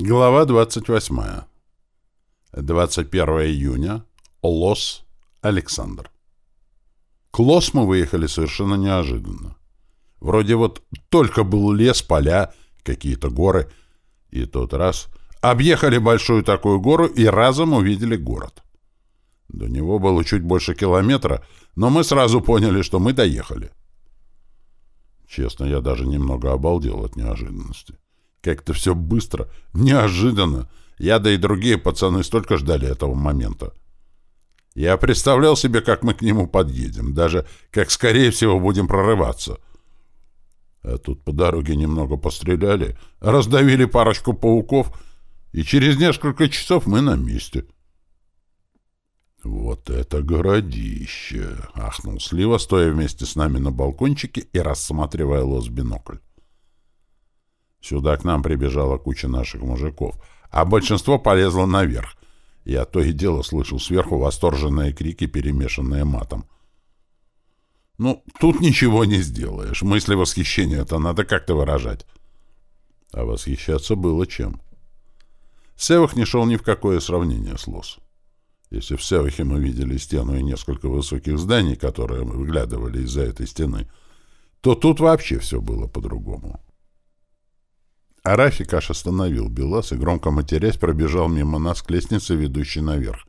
Глава 28. 21 июня. Лос. Александр. К Лос мы выехали совершенно неожиданно. Вроде вот только был лес, поля, какие-то горы. И тот раз объехали большую такую гору и разом увидели город. До него было чуть больше километра, но мы сразу поняли, что мы доехали. Честно, я даже немного обалдел от неожиданности. Как-то все быстро, неожиданно. Я, да и другие пацаны столько ждали этого момента. Я представлял себе, как мы к нему подъедем, даже как, скорее всего, будем прорываться. А тут по дороге немного постреляли, раздавили парочку пауков, и через несколько часов мы на месте. «Вот это городище!» — ахнул Слива, стоя вместе с нами на балкончике и рассматривая лос бинокль. Сюда к нам прибежала куча наших мужиков, а большинство полезло наверх. Я то и дело слышал сверху восторженные крики, перемешанные матом. Ну, тут ничего не сделаешь. Мысли восхищения-то надо как-то выражать. А восхищаться было чем. Севах не шел ни в какое сравнение с Лос. Если в Севахе мы видели стену и несколько высоких зданий, которые выглядывали из-за этой стены, то тут вообще все было по-другому. А Рафик аж остановил Белас и, громко матерясь, пробежал мимо нас к лестнице, ведущей наверх.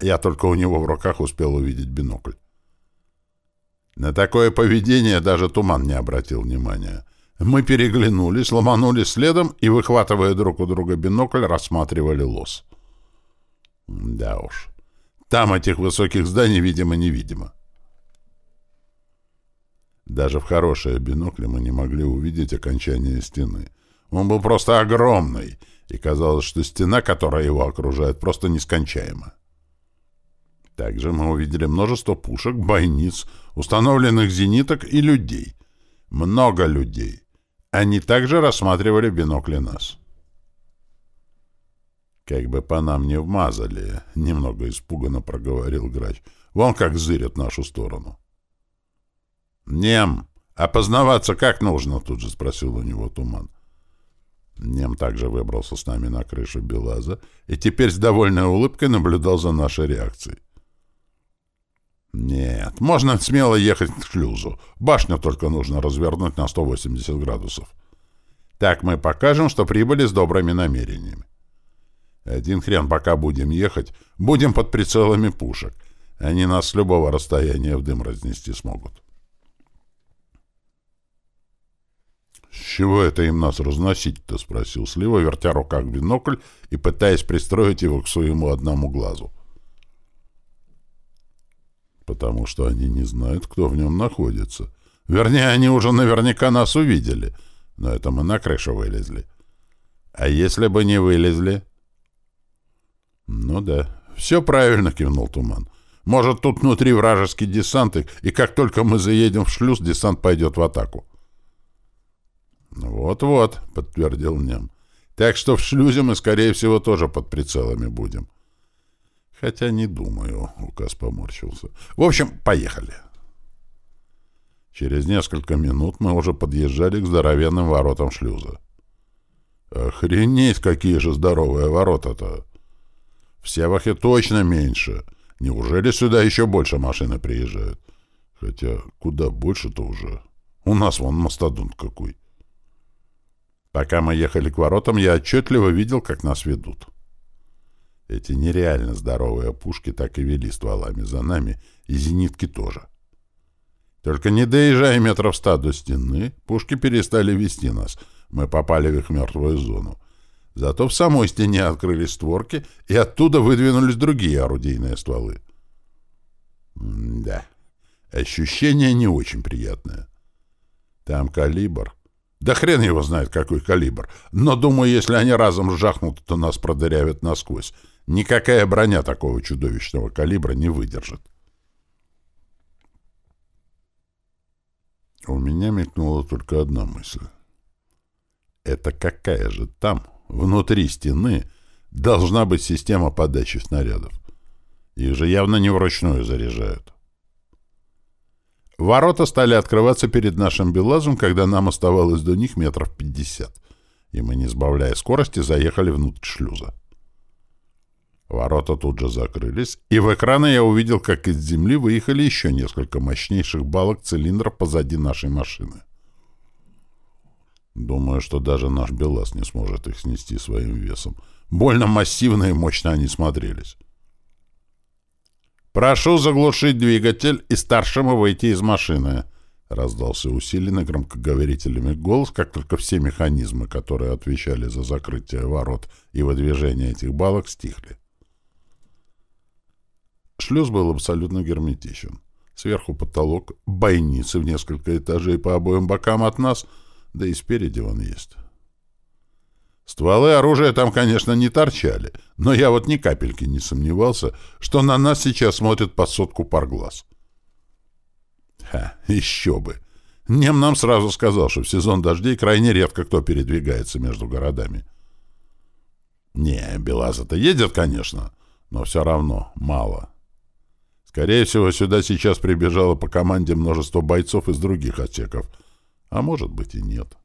Я только у него в руках успел увидеть бинокль. На такое поведение даже Туман не обратил внимания. Мы переглянулись, ломанулись следом и, выхватывая друг у друга бинокль, рассматривали лос. Да уж. Там этих высоких зданий, видимо-невидимо. Даже в хорошие бинокли мы не могли увидеть окончание стены — он был просто огромный, и казалось, что стена, которая его окружает, просто нескончаема. Также мы увидели множество пушек, бойниц, установленных зениток и людей. Много людей. Они также рассматривали бинокли нас. «Как бы по нам не вмазали», — немного испуганно проговорил грач. «Вон как зырят нашу сторону». «Нем, опознаваться как нужно?» — тут же спросил у него Туман. Нем также выбрался с нами на крышу Белаза и теперь с довольной улыбкой наблюдал за нашей реакцией. «Нет, можно смело ехать к шлюзу. Башню только нужно развернуть на 180 градусов. Так мы покажем, что прибыли с добрыми намерениями. Один хрен, пока будем ехать, будем под прицелами пушек. Они нас с любого расстояния в дым разнести смогут». «С чего это им нас разносить-то?» — спросил Слива, вертя руках бинокль и пытаясь пристроить его к своему одному глазу. «Потому что они не знают, кто в нем находится. Вернее, они уже наверняка нас увидели, но это мы на крышу вылезли. А если бы не вылезли?» «Ну да, все правильно», — кивнул Туман. «Может, тут внутри вражеский десант, и как только мы заедем в шлюз, десант пойдет в атаку». «Вот-вот», — подтвердил Нем. «Так что в шлюзе мы, скорее всего, тоже под прицелами будем». «Хотя не думаю», — указ поморщился. «В общем, поехали». Через несколько минут мы уже подъезжали к здоровенным воротам шлюза. «Охренеть, какие же здоровые ворота-то! В Севахе точно меньше. Неужели сюда еще больше машины приезжают? Хотя куда больше-то уже. У нас вон мастодонт какой». Пока мы ехали к воротам, я отчетливо видел, как нас ведут. Эти нереально здоровые пушки так и вели стволами за нами, и зенитки тоже. Только не доезжая метров ста до стены, пушки перестали вести нас. Мы попали в их мертвую зону. Зато в самой стене открылись створки, и оттуда выдвинулись другие орудийные стволы. М да, ощущение не очень приятное. Там калибр да хрен его знает, какой калибр. Но, думаю, если они разом жахнут, то нас продырявят насквозь. Никакая броня такого чудовищного калибра не выдержит. У меня мелькнула только одна мысль. Это какая же там, внутри стены, должна быть система подачи снарядов? Их же явно не вручную заряжают. Ворота стали открываться перед нашим Белазом, когда нам оставалось до них метров пятьдесят. и мы, не сбавляя скорости, заехали внутрь шлюза. Ворота тут же закрылись, и в экраны я увидел, как из земли выехали еще несколько мощнейших балок цилиндров позади нашей машины. Думаю, что даже наш БелАЗ не сможет их снести своим весом. Больно массивно и мощно они смотрелись. «Прошу заглушить двигатель и старшему выйти из машины», — раздался усиленный громкоговорителями голос, как только все механизмы, которые отвечали за закрытие ворот и выдвижение этих балок, стихли. Шлюз был абсолютно герметичен. Сверху потолок, бойницы в несколько этажей по обоим бокам от нас, да и спереди он есть. Стволы оружия там, конечно, не торчали, но я вот ни капельки не сомневался, что на нас сейчас смотрят по сотку пар глаз. Ха, еще бы! Нем нам сразу сказал, что в сезон дождей крайне редко кто передвигается между городами. Не, Белаза-то едет, конечно, но все равно мало. Скорее всего, сюда сейчас прибежало по команде множество бойцов из других отсеков, а может быть и нет. —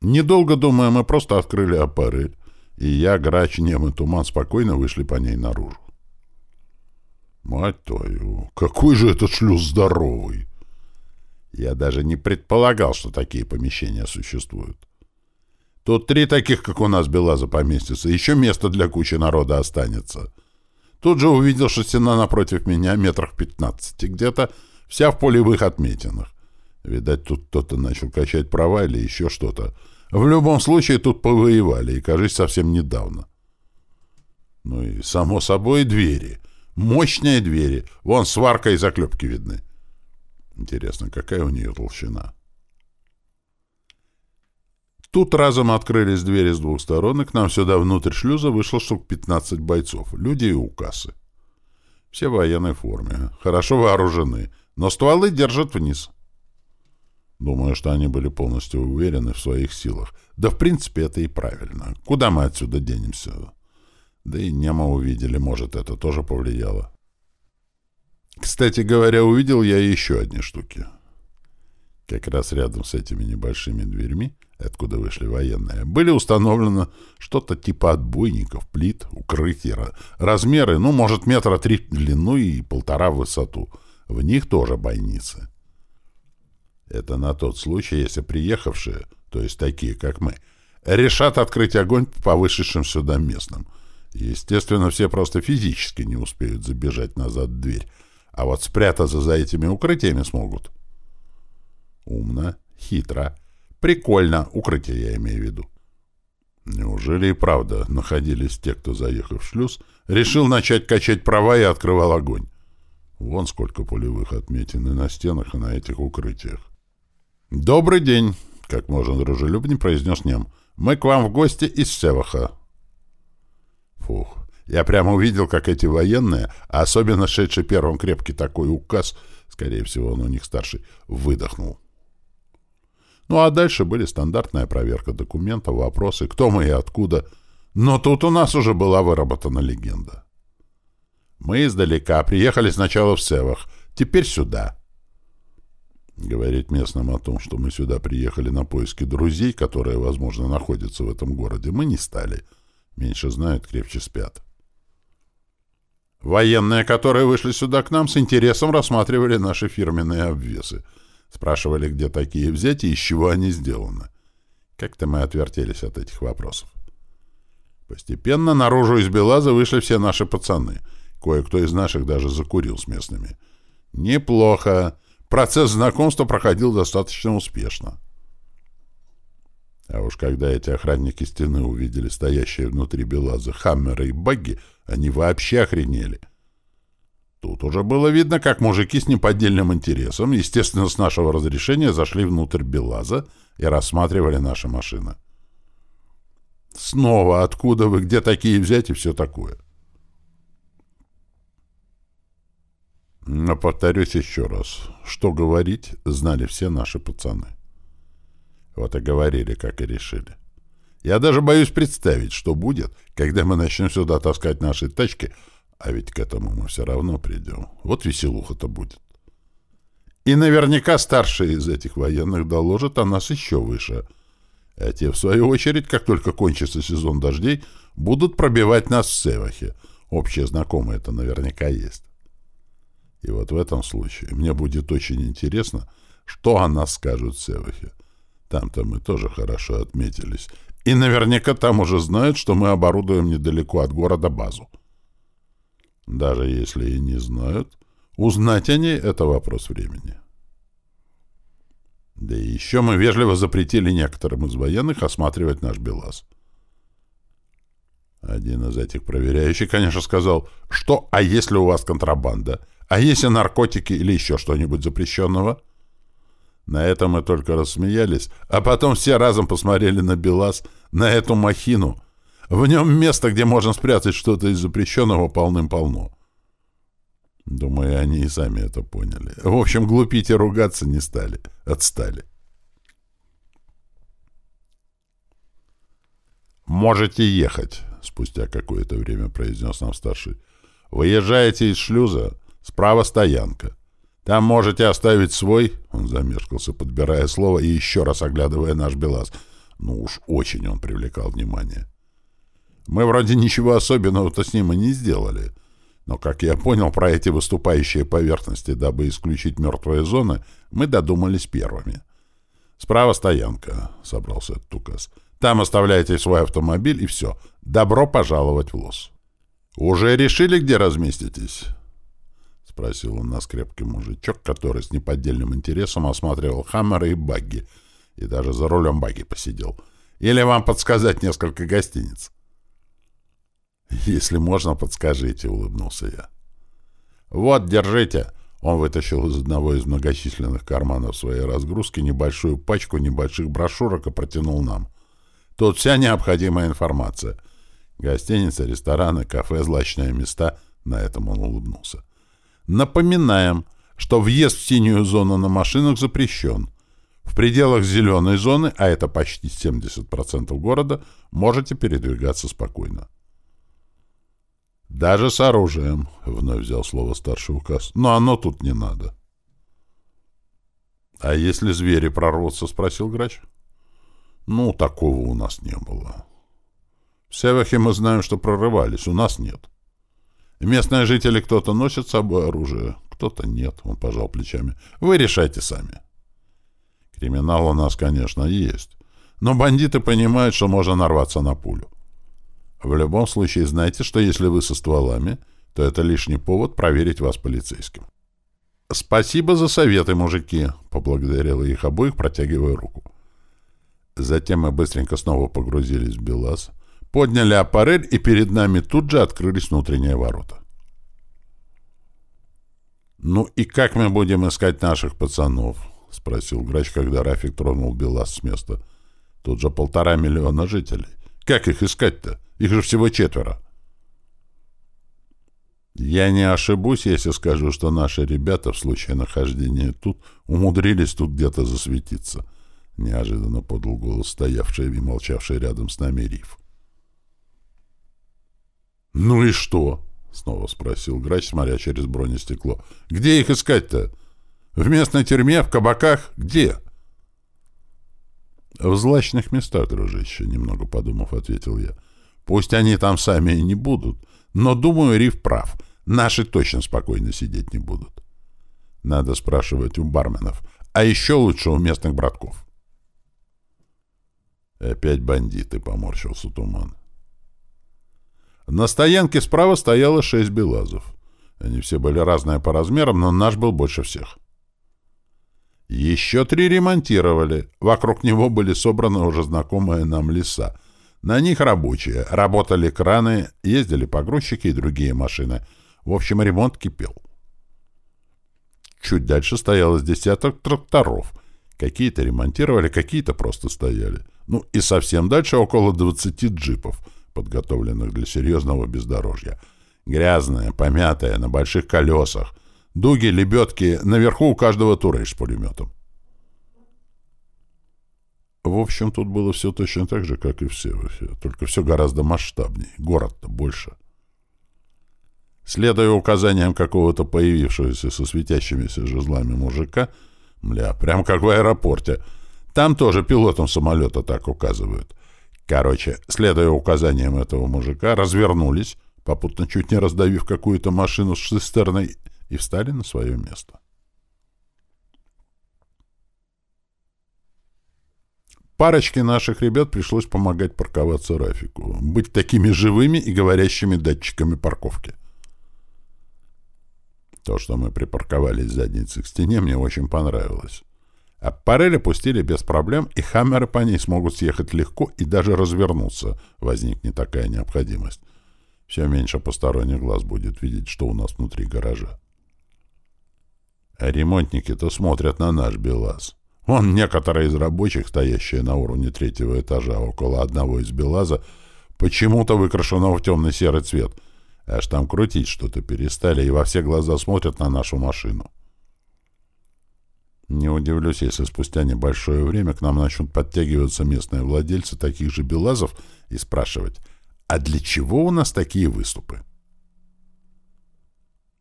Недолго думая, мы просто открыли аппарель, и я, Грач, Нем и Туман спокойно вышли по ней наружу. Мать твою, какой же этот шлюз здоровый! Я даже не предполагал, что такие помещения существуют. Тут три таких, как у нас, Белаза поместится, еще место для кучи народа останется. Тут же увидел, что стена напротив меня метрах пятнадцати где-то, вся в полевых отметинах. Видать, тут кто-то начал качать права или еще что-то. В любом случае, тут повоевали, и, кажется, совсем недавно. Ну и, само собой, двери. Мощные двери. Вон сварка и заклепки видны. Интересно, какая у нее толщина? Тут разом открылись двери с двух сторон, и к нам сюда внутрь шлюза вышло штук 15 бойцов, люди и укасы. Все в военной форме, хорошо вооружены, но стволы держат вниз. Думаю, что они были полностью уверены в своих силах. Да, в принципе, это и правильно. Куда мы отсюда денемся? Да и Немо увидели, может, это тоже повлияло. Кстати говоря, увидел я еще одни штуки. Как раз рядом с этими небольшими дверьми, откуда вышли военные, были установлено что-то типа отбойников, плит, укрытия, размеры, ну, может, метра три в длину и полтора в высоту. В них тоже бойницы. Это на тот случай, если приехавшие, то есть такие, как мы, решат открыть огонь по вышедшим сюда местным. Естественно, все просто физически не успеют забежать назад в дверь, а вот спрятаться за этими укрытиями смогут. Умно, хитро, прикольно, укрытие я имею в виду. Неужели и правда находились те, кто, заехав в шлюз, решил начать качать права и открывал огонь? Вон сколько отметин и на стенах, и на этих укрытиях. «Добрый день!» — как можно дружелюбнее произнес Нем. «Мы к вам в гости из Севаха». Фух, я прямо увидел, как эти военные, а особенно шедший первым крепкий такой указ, скорее всего, он у них старший, выдохнул. Ну а дальше были стандартная проверка документов, вопросы, кто мы и откуда. Но тут у нас уже была выработана легенда. Мы издалека приехали сначала в Севах, теперь сюда. Говорить местным о том, что мы сюда приехали на поиски друзей, которые, возможно, находятся в этом городе, мы не стали. Меньше знают, крепче спят. Военные, которые вышли сюда к нам, с интересом рассматривали наши фирменные обвесы. Спрашивали, где такие взять и из чего они сделаны. Как-то мы отвертелись от этих вопросов. Постепенно наружу из Белаза вышли все наши пацаны. Кое-кто из наших даже закурил с местными. Неплохо. Процесс знакомства проходил достаточно успешно. А уж когда эти охранники стены увидели стоящие внутри Белаза Хаммеры и Багги, они вообще охренели. Тут уже было видно, как мужики с неподдельным интересом, естественно, с нашего разрешения, зашли внутрь Белаза и рассматривали наши машины. Снова откуда вы, где такие взять и все такое. Но повторюсь еще раз, что говорить, знали все наши пацаны. Вот и говорили, как и решили. Я даже боюсь представить, что будет, когда мы начнем сюда таскать наши тачки, а ведь к этому мы все равно придем. Вот веселуха-то будет. И наверняка старшие из этих военных доложат о нас еще выше. А те, в свою очередь, как только кончится сезон дождей, будут пробивать нас в Севахе. Общие знакомые это наверняка есть. И вот в этом случае мне будет очень интересно, что о нас скажут в Севахе. Там-то мы тоже хорошо отметились. И наверняка там уже знают, что мы оборудуем недалеко от города базу. Даже если и не знают, узнать о ней — это вопрос времени. Да и еще мы вежливо запретили некоторым из военных осматривать наш БелАЗ. Один из этих проверяющих, конечно, сказал, что «а если у вас контрабанда? А если наркотики или еще что-нибудь запрещенного?» На это мы только рассмеялись, а потом все разом посмотрели на БелАЗ, на эту махину. В нем место, где можно спрятать что-то из запрещенного, полным-полно. Думаю, они и сами это поняли. В общем, глупить и ругаться не стали. Отстали. «Можете ехать», — спустя какое-то время произнес нам старший. «Выезжаете из шлюза, справа стоянка. Там можете оставить свой...» Он замешкался, подбирая слово и еще раз оглядывая наш БелАЗ. Ну уж очень он привлекал внимание. Мы вроде ничего особенного-то с ним и не сделали. Но, как я понял, про эти выступающие поверхности, дабы исключить мертвые зоны, мы додумались первыми. «Справа стоянка», — собрался этот указ. «Там оставляете свой автомобиль, и все. Добро пожаловать в лос». «Уже решили, где разместитесь?» — спросил он нас крепкий мужичок, который с неподдельным интересом осматривал Хаммеры и Багги, и даже за рулем Багги посидел. «Или вам подсказать несколько гостиниц?» «Если можно, подскажите», — улыбнулся я. «Вот, держите!» Он вытащил из одного из многочисленных карманов своей разгрузки небольшую пачку небольших брошюрок и протянул нам. «Тут вся необходимая информация. Гостиницы, рестораны, кафе, злачные места». На этом он улыбнулся. Напоминаем, что въезд в синюю зону на машинах запрещен. В пределах зеленой зоны, а это почти 70% города, можете передвигаться спокойно. «Даже с оружием», — вновь взял слово старший указ. «Но оно тут не надо». «А если звери прорвутся?» — спросил грач. «Ну, такого у нас не было. В Севахе мы знаем, что прорывались, у нас нет». Местные жители кто-то носит с собой оружие, кто-то нет, он пожал плечами. Вы решайте сами. Криминал у нас, конечно, есть. Но бандиты понимают, что можно нарваться на пулю. В любом случае, знайте, что если вы со стволами, то это лишний повод проверить вас полицейским. «Спасибо за советы, мужики», — поблагодарила их обоих, протягивая руку. Затем мы быстренько снова погрузились в БелАЗ, подняли аппарель, и перед нами тут же открылись внутренние ворота. «Ну и как мы будем искать наших пацанов?» — спросил грач, когда Рафик тронул Белас с места. «Тут же полтора миллиона жителей. Как их искать-то? Их же всего четверо». «Я не ошибусь, если скажу, что наши ребята в случае нахождения тут умудрились тут где-то засветиться», — неожиданно подал голос стоявший и молчавший рядом с нами Риф. «Ну и что?» — снова спросил грач, смотря через бронестекло. «Где их искать-то? В местной тюрьме, в кабаках? Где?» «В злачных местах, дружище», — немного подумав, ответил я. «Пусть они там сами и не будут, но, думаю, Риф прав. Наши точно спокойно сидеть не будут. Надо спрашивать у барменов, а еще лучше у местных братков». «Опять бандиты», — поморщился Туман. На стоянке справа стояло шесть белазов. Они все были разные по размерам, но наш был больше всех. Еще три ремонтировали. Вокруг него были собраны уже знакомые нам леса. На них рабочие. Работали краны, ездили погрузчики и другие машины. В общем, ремонт кипел. Чуть дальше стоялось десяток тракторов. Какие-то ремонтировали, какие-то просто стояли. Ну и совсем дальше около 20 джипов — подготовленных для серьезного бездорожья. Грязная, помятая, на больших колесах. Дуги, лебедки, наверху у каждого турель с пулеметом. В общем, тут было все точно так же, как и в Севахе, только все гораздо масштабнее, город-то больше. Следуя указаниям какого-то появившегося со светящимися жезлами мужика, мля, прям как в аэропорте, там тоже пилотам самолета так указывают. Короче, следуя указаниям этого мужика, развернулись, попутно чуть не раздавив какую-то машину с цистерной, и встали на свое место. Парочке наших ребят пришлось помогать парковаться Рафику, быть такими живыми и говорящими датчиками парковки. То, что мы припарковались задницей к стене, мне очень понравилось. А парель пустили без проблем, и хаммеры по ней смогут съехать легко и даже развернуться, возникнет такая необходимость. Все меньше посторонних глаз будет видеть, что у нас внутри гаража. А ремонтники-то смотрят на наш БелАЗ. Вон некоторые из рабочих, стоящие на уровне третьего этажа около одного из БелАЗа, почему-то выкрашено в темный серый цвет. Аж там крутить что-то перестали и во все глаза смотрят на нашу машину. Не удивлюсь, если спустя небольшое время к нам начнут подтягиваться местные владельцы таких же БелАЗов и спрашивать, а для чего у нас такие выступы?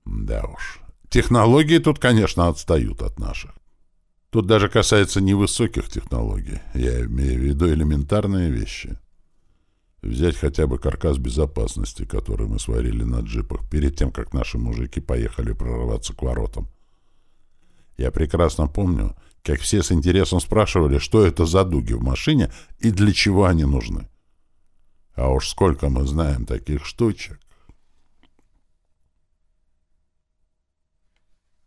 Да уж, технологии тут, конечно, отстают от наших. Тут даже касается невысоких технологий, я имею в виду элементарные вещи. Взять хотя бы каркас безопасности, который мы сварили на джипах перед тем, как наши мужики поехали прорываться к воротам. Я прекрасно помню, как все с интересом спрашивали, что это за дуги в машине и для чего они нужны. А уж сколько мы знаем таких штучек.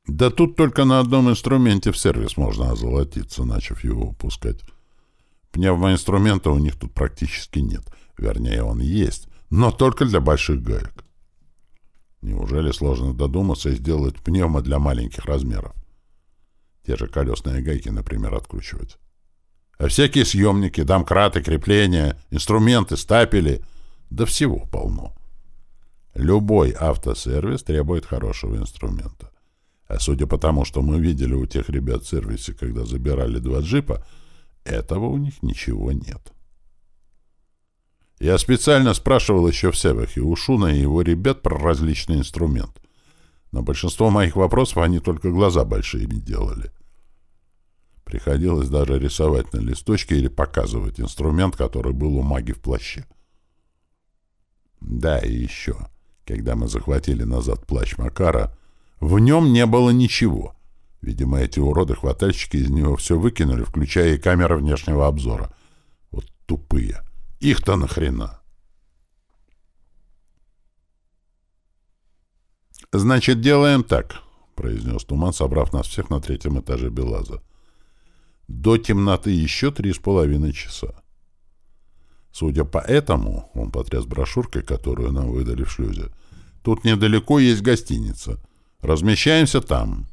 Да тут только на одном инструменте в сервис можно озолотиться, начав его выпускать. Пневмоинструмента у них тут практически нет. Вернее, он есть, но только для больших гаек. Неужели сложно додуматься и сделать пневмо для маленьких размеров? Те же колесные гайки, например, откручивать. А всякие съемники, домкраты, крепления, инструменты, стапели, да всего полно. Любой автосервис требует хорошего инструмента. А судя по тому, что мы видели у тех ребят в сервисе, когда забирали два джипа, этого у них ничего нет. Я специально спрашивал еще в Севах и у Шуна и его ребят про различный инструмент. На большинство моих вопросов они только глаза большими делали. Приходилось даже рисовать на листочке или показывать инструмент, который был у маги в плаще. Да, и еще, когда мы захватили назад плащ Макара, в нем не было ничего. Видимо, эти уроды-хватальщики из него все выкинули, включая и камеры внешнего обзора. Вот тупые. Их-то нахрена? «Значит, делаем так», — произнес Туман, собрав нас всех на третьем этаже Белаза. «До темноты еще три с половиной часа. Судя по этому, — он потряс брошюркой, которую нам выдали в шлюзе, — тут недалеко есть гостиница. Размещаемся там.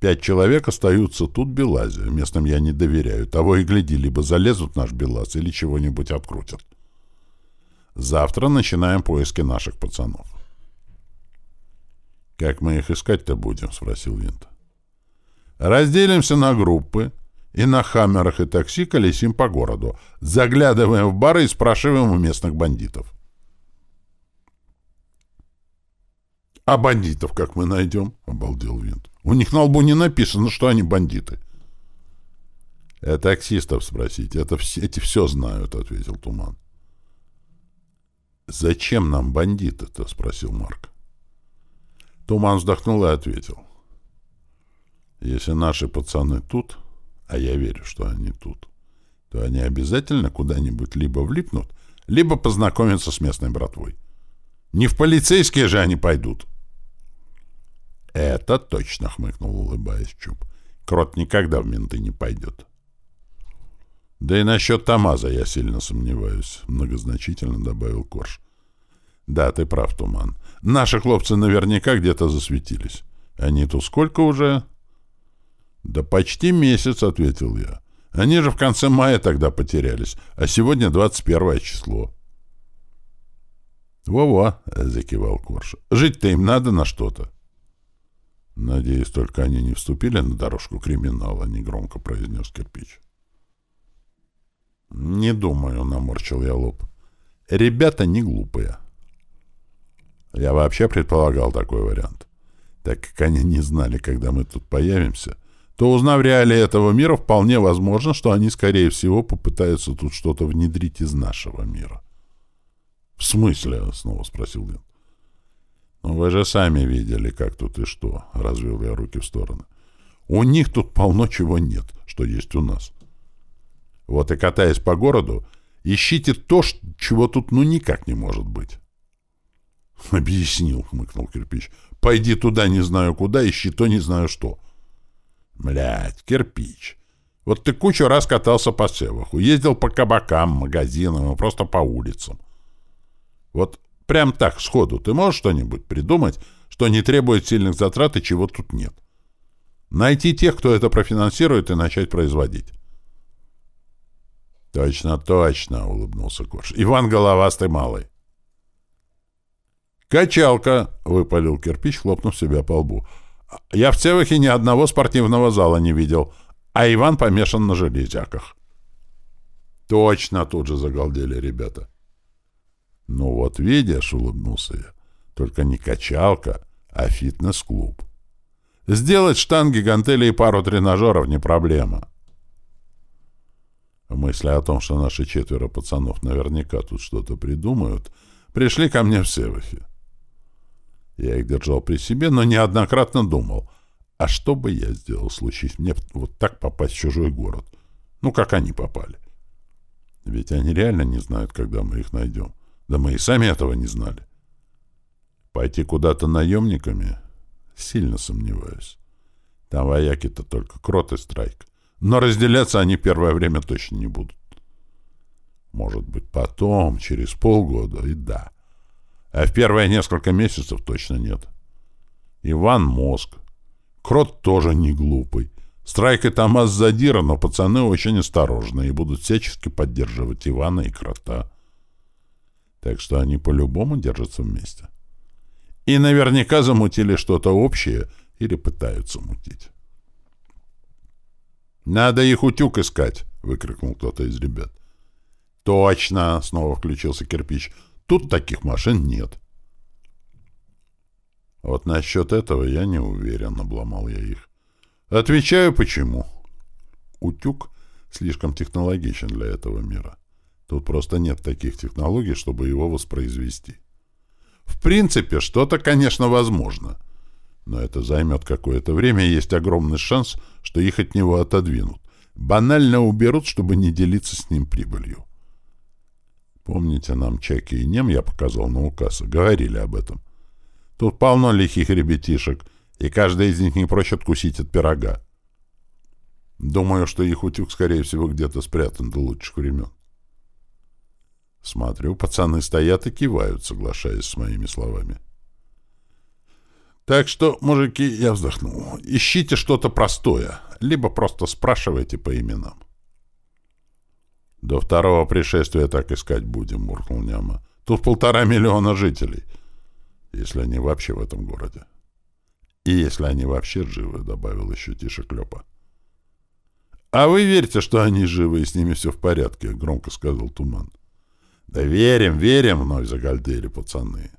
Пять человек остаются тут Белазе. Местным я не доверяю. Того и гляди, либо залезут наш Белаз, или чего-нибудь открутят. Завтра начинаем поиски наших пацанов. «Как мы их искать-то будем?» — спросил Винт. «Разделимся на группы и на хаммерах и такси колесим по городу. Заглядываем в бары и спрашиваем у местных бандитов. «А бандитов как мы найдем?» — обалдел Винт. «У них на лбу не написано, что они бандиты». «Это таксистов спросить. Это все, эти все знают», — ответил Туман. «Зачем нам бандиты-то?» — спросил Марк. Туман вздохнул и ответил. «Если наши пацаны тут, а я верю, что они тут, то они обязательно куда-нибудь либо влипнут, либо познакомятся с местной братвой. Не в полицейские же они пойдут». «Это точно», — хмыкнул, улыбаясь Чуб. «Крот никогда в менты не пойдет». «Да и насчет Тамаза я сильно сомневаюсь», — многозначительно добавил Корж. «Да, ты прав, Туман. Наши хлопцы наверняка где-то засветились. Они тут сколько уже?» «Да почти месяц», — ответил я. «Они же в конце мая тогда потерялись, а сегодня 21 число». «Во-во», — закивал Корж. «Жить-то им надо на что-то». «Надеюсь, только они не вступили на дорожку криминала», — негромко произнес кирпич. «Не думаю», — наморчил я лоб. «Ребята не глупые». Я вообще предполагал такой вариант. Так как они не знали, когда мы тут появимся, то, узнав реалии этого мира, вполне возможно, что они, скорее всего, попытаются тут что-то внедрить из нашего мира. — В смысле? — снова спросил Лин. — Ну, вы же сами видели, как тут и что, — развел я руки в стороны. — У них тут полно чего нет, что есть у нас. Вот и катаясь по городу, ищите то, чего тут ну никак не может быть. — Объяснил, — хмыкнул кирпич. — Пойди туда, не знаю куда, ищи то, не знаю что. — Блядь, кирпич. Вот ты кучу раз катался по Севаху, ездил по кабакам, магазинам и просто по улицам. Вот прям так, сходу, ты можешь что-нибудь придумать, что не требует сильных затрат и чего тут нет? Найти тех, кто это профинансирует, и начать производить. «Точно, точно!» — улыбнулся Корж. «Иван Головастый Малый!» «Качалка!» — выпалил кирпич, хлопнув себя по лбу. «Я в Цевахе ни одного спортивного зала не видел, а Иван помешан на железяках». «Точно!» — тут же загалдели ребята. «Ну вот видишь», — улыбнулся я, — «только не качалка, а фитнес-клуб. Сделать штанги, гантели и пару тренажеров не проблема». Мысли о том, что наши четверо пацанов наверняка тут что-то придумают, пришли ко мне в Севахе. Я их держал при себе, но неоднократно думал, а что бы я сделал, случись мне вот так попасть в чужой город? Ну, как они попали? Ведь они реально не знают, когда мы их найдем. Да мы и сами этого не знали. Пойти куда-то наемниками? Сильно сомневаюсь. Там вояки-то только крот и страйк. Но разделяться они первое время точно не будут. Может быть, потом, через полгода, и да. А в первые несколько месяцев точно нет. Иван — мозг. Крот тоже не глупый. Страйк и Томас задира, но пацаны очень осторожны и будут всячески поддерживать Ивана и Крота. Так что они по-любому держатся вместе. И наверняка замутили что-то общее или пытаются мутить. «Надо их утюг искать!» — выкрикнул кто-то из ребят. «Точно!» — снова включился кирпич. «Тут таких машин нет». «Вот насчет этого я не уверен», — обломал я их. «Отвечаю, почему. Утюг слишком технологичен для этого мира. Тут просто нет таких технологий, чтобы его воспроизвести. В принципе, что-то, конечно, возможно. Но это займет какое-то время, и есть огромный шанс, что их от него отодвинут. Банально уберут, чтобы не делиться с ним прибылью. Помните, нам Чаки и Нем, я показал на указ, говорили об этом. Тут полно лихих ребятишек, и каждый из них не прочь откусить от пирога. Думаю, что их утюг, скорее всего, где-то спрятан до лучших времен. Смотрю, пацаны стоят и кивают, соглашаясь с моими словами. Так что, мужики, я вздохнул, ищите что-то простое, либо просто спрашивайте по именам. До второго пришествия так искать будем, муркнул Няма. Тут полтора миллиона жителей, если они вообще в этом городе. И если они вообще живы, добавил еще тише Клёпа. «А вы верьте, что они живы и с ними все в порядке», — громко сказал Туман. «Да верим, верим», — вновь загальдели пацаны.